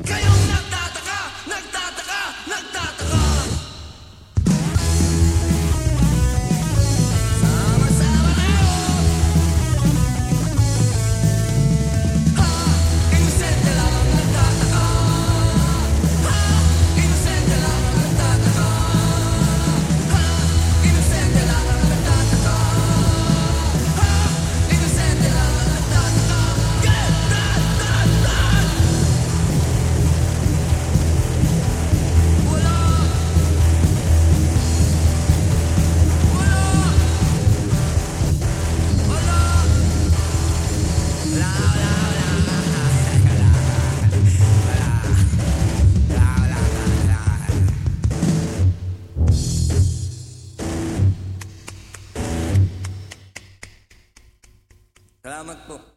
かよなった Salamat po.